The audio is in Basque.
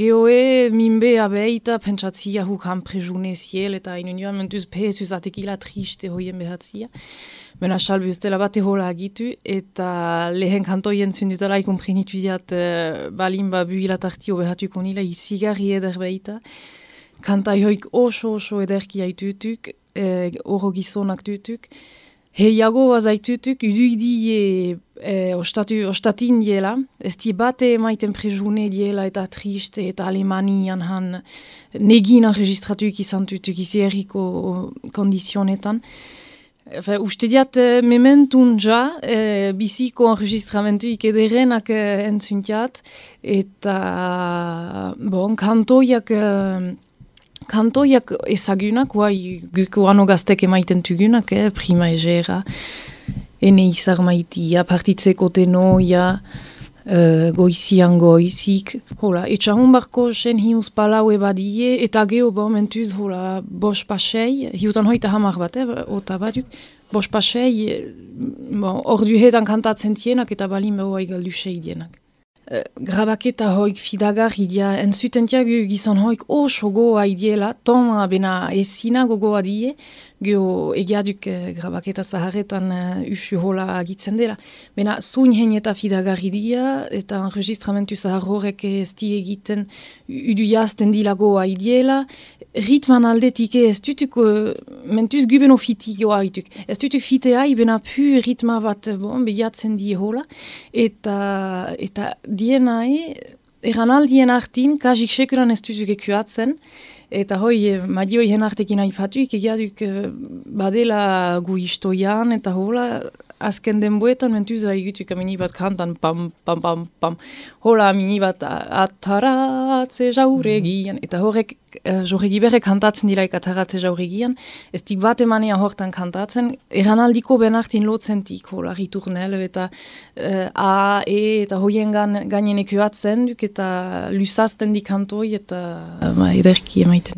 Geoe minbe abeita pentsatzia huk han prejuneziel eta inu nioan mentuz pezuz atekila triste hoien behatzia. Mena salbe ustela bate hola agitu eta lehen kantoien zundutela ikumprenitu diat uh, balin ba buhilatartio behatuko nila izigarri eder behita. Kanta joik oso oso ederki haitutuk, eh, oro gizonak dutuk. Heiago azaitutuk, uduk e, ostatu, ostatin diela, ez di bate emaiten prejune diela eta triste eta alemanian han. Negina registratuik izan tutuk izi erriko kondizionetan. Fe, uste diat e, mementun ja, e, biziko enregistramentu ikederenak e, entzuntiat, eta bon, kantoiak e, kantoiak ezagunak, guai guko ano gaztek emaiten tugunak, eh, prima egera, ene izar maitia, partitzeko tenoia, uh, goizian goizik. Hola, etxa barko sen hiuz palau ebadie, eta geho bo mentuz, hola, bos pasei, hiutan hoita hamar bat, eh, ota baduk, bos pasei, bon, ordu hedan kantatzen tienak, eta balin behoa igaldu. Eh, grabaketa hoik fidagar idia, entzuten tiagu gizon hoik oso goa idiela, ton bena ezina gogoa die, geho egiaduk eh, grabaketa zaharretan uh, usu hola agitzen dela. Bena zuin hen eta fidagar idia, eta enregistramentu zahar horrek ez di egiten udu jazten dilagoa idiela, ritman aldetik ez dutuk, mentuz guben ofiti goa ituk. Ez dutuk fitea, ibena pu ritma bat bon, behiatzen die hola, eta, eta diena e, eran aldien artin, kajik sekuran ez dutuk ekuatzen, eta hoi, madio hen artekin aipatuik, egiaduk badela gu istoian, eta hola, azken denboetan mentuz aigutuk amini bat kantan pam, pam, pam, pam. Hola amini bat ataratze jauregian. Mm. Eta horrek, uh, jorregi berrek kantatzen dilaik ataratze jauregian. Ez dik bat emania hortan kantatzen. Eran aldiko benartin lotzentik, hola, riturnel, eta uh, A, E, eta hoien gan, gainen duk, eta lusazten di kantoi, eta uh, ederki emaiten.